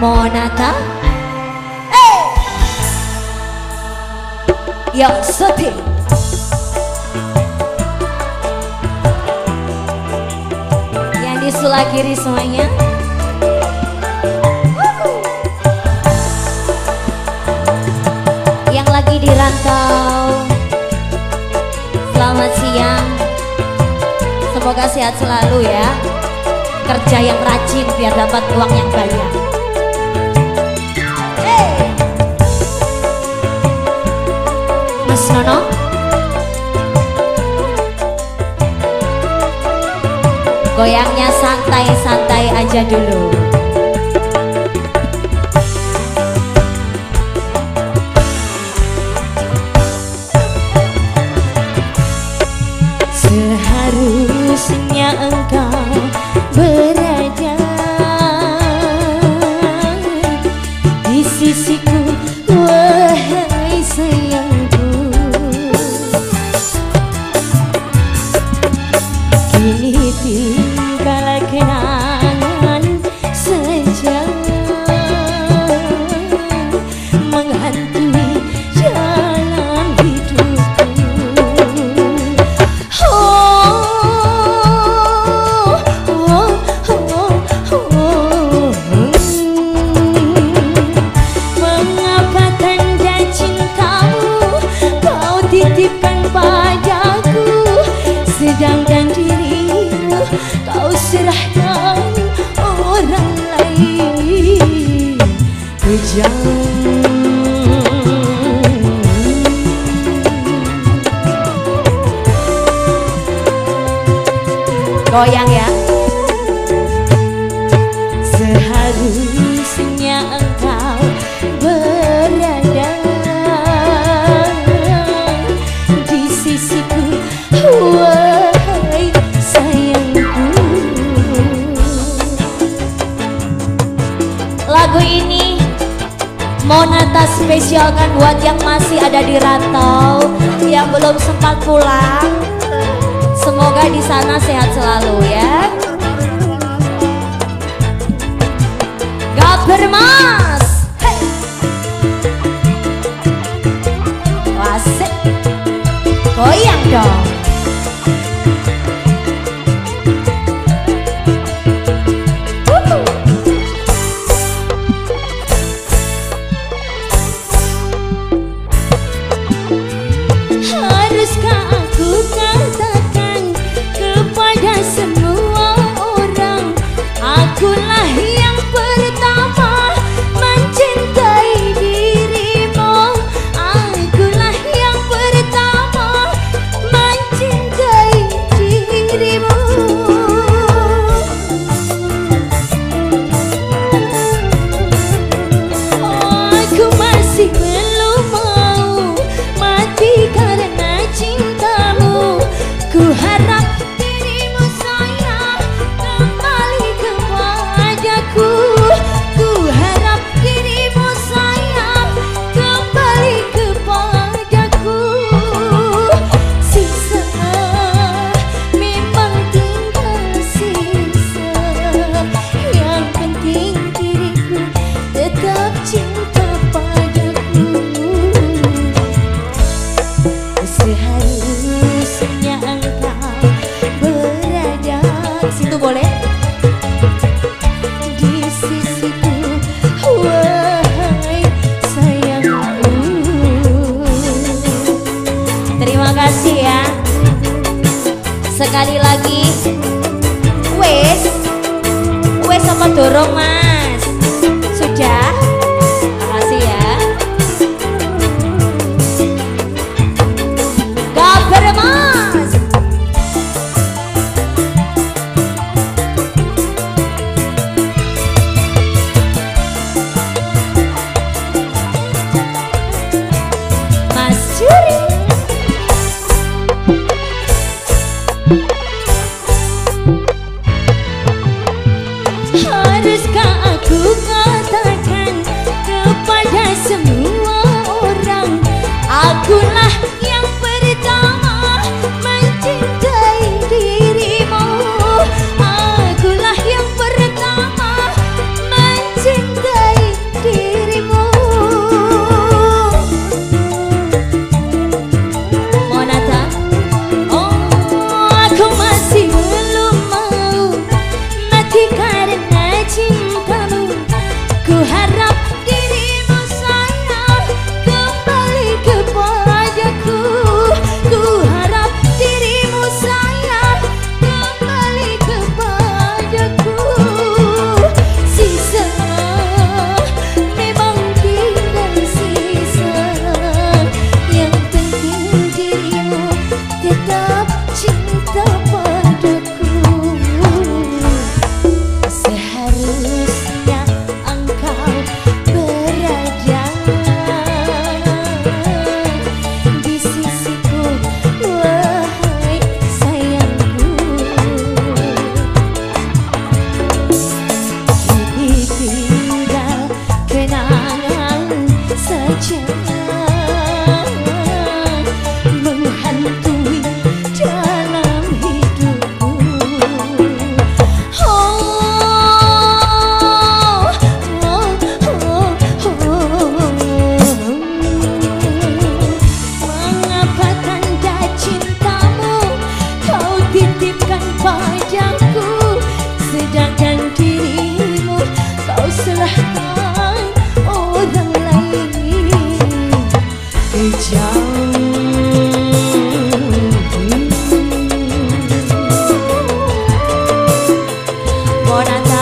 Monata? Eh Yang sedih Yang di sebelah kiri semuanya. Yang lagi di rantau Selamat siang. Semoga sehat selalu ya. Kerja yang rajin biar dapat uang yang banyak Goyangnya santai-santai aja dulu kau serahkan orang lain Kejam Goyang ya Seharusnya engkau berada di sisiku wow. Monata spesialkan buat yang masih ada di rantau Yang belum sempat pulang Semoga di sana sehat selalu ya. Gaber dorong mas da